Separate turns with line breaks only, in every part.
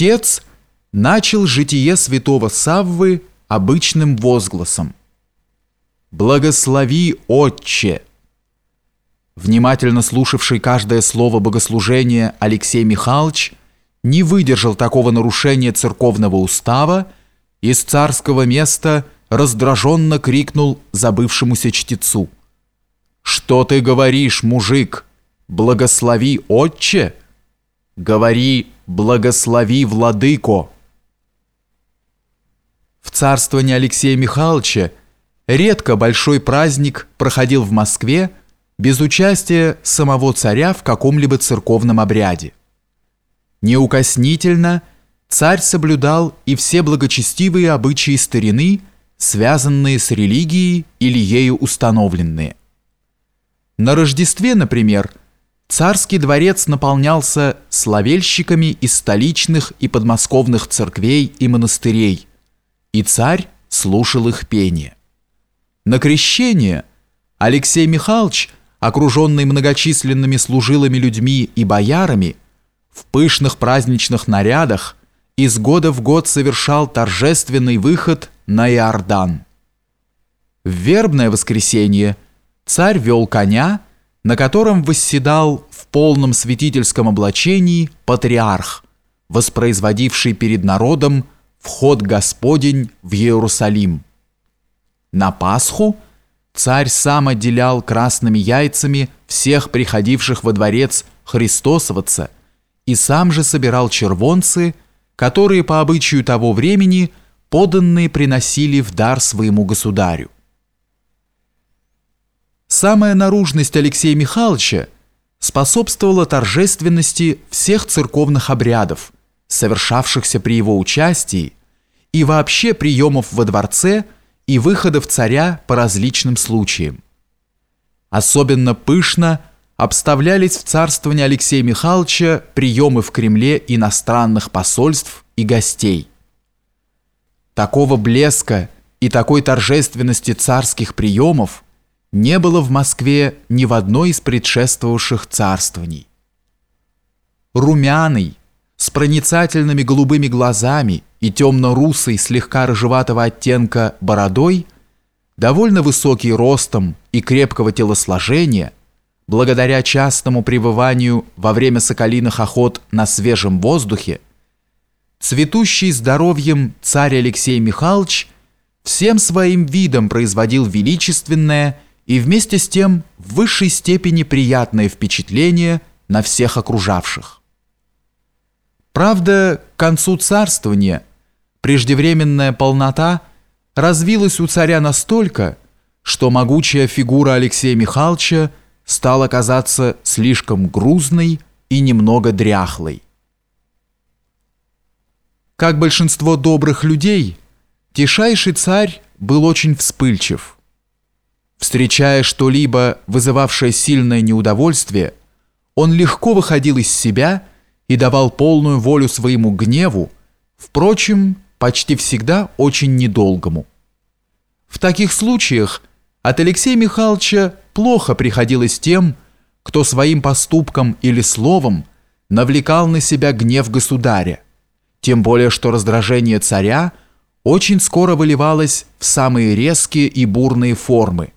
Чтец начал житие святого Саввы обычным возгласом «Благослови, Отче!» Внимательно слушавший каждое слово богослужения Алексей Михайлович не выдержал такого нарушения церковного устава и с царского места раздраженно крикнул забывшемуся чтецу. «Что ты говоришь, мужик? Благослови, отче!» «Говори, благослови, владыко!» В царствовании Алексея Михайловича редко большой праздник проходил в Москве без участия самого царя в каком-либо церковном обряде. Неукоснительно царь соблюдал и все благочестивые обычаи старины, связанные с религией или ею установленные. На Рождестве, например, царский дворец наполнялся словельщиками из столичных и подмосковных церквей и монастырей, и царь слушал их пение. На крещение Алексей Михайлович, окруженный многочисленными служилыми людьми и боярами, в пышных праздничных нарядах из года в год совершал торжественный выход на Иордан. В вербное воскресенье царь вел коня, на котором восседал в полном святительском облачении патриарх, воспроизводивший перед народом вход Господень в Иерусалим. На Пасху царь сам отделял красными яйцами всех приходивших во дворец христосоваться и сам же собирал червонцы, которые по обычаю того времени поданные приносили в дар своему государю. Самая наружность Алексея Михайловича способствовала торжественности всех церковных обрядов, совершавшихся при его участии, и вообще приемов во дворце и выходов царя по различным случаям. Особенно пышно обставлялись в царствовании Алексея Михайловича приемы в Кремле иностранных посольств и гостей. Такого блеска и такой торжественности царских приемов не было в Москве ни в одной из предшествовавших царствований. Румяный, с проницательными голубыми глазами и темно-русой, слегка рыжеватого оттенка бородой, довольно высокий ростом и крепкого телосложения – благодаря частому пребыванию во время соколиных охот на свежем воздухе, цветущий здоровьем царь Алексей Михайлович всем своим видом производил величественное и вместе с тем в высшей степени приятное впечатление на всех окружавших. Правда, к концу царствования преждевременная полнота развилась у царя настолько, что могучая фигура Алексея Михайловича стала казаться слишком грузной и немного дряхлой. Как большинство добрых людей, тишайший царь был очень вспыльчив. Встречая что-либо, вызывавшее сильное неудовольствие, он легко выходил из себя и давал полную волю своему гневу, впрочем, почти всегда очень недолгому. В таких случаях от Алексея Михайловича плохо приходилось тем, кто своим поступком или словом навлекал на себя гнев государя, тем более что раздражение царя очень скоро выливалось в самые резкие и бурные формы,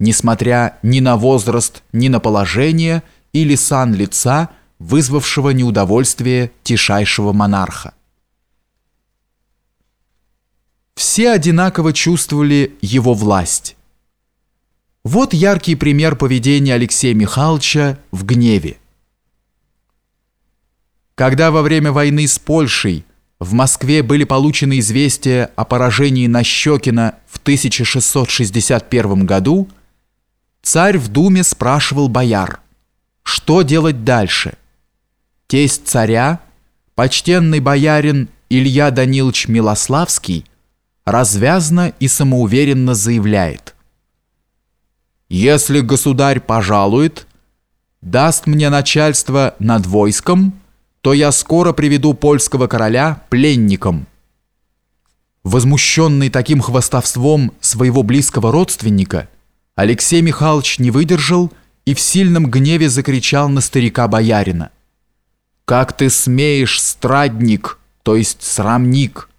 несмотря ни на возраст, ни на положение или сан лица, вызвавшего неудовольствие тишайшего монарха. Все одинаково чувствовали его власть, вот яркий пример поведения Алексея Михайловича в гневе. Когда во время войны с Польшей в Москве были получены известия о поражении Нащекина в 1661 году, царь в Думе спрашивал бояр, что делать дальше. Тесть царя, почтенный боярин Илья Данилович Милославский, развязно и самоуверенно заявляет – если государь пожалует, даст мне начальство над войском, то я скоро приведу польского короля пленником. Возмущенный таким хвастовством своего близкого родственника, Алексей Михайлович не выдержал и в сильном гневе закричал на старика боярина. «Как ты смеешь, страдник, то есть срамник,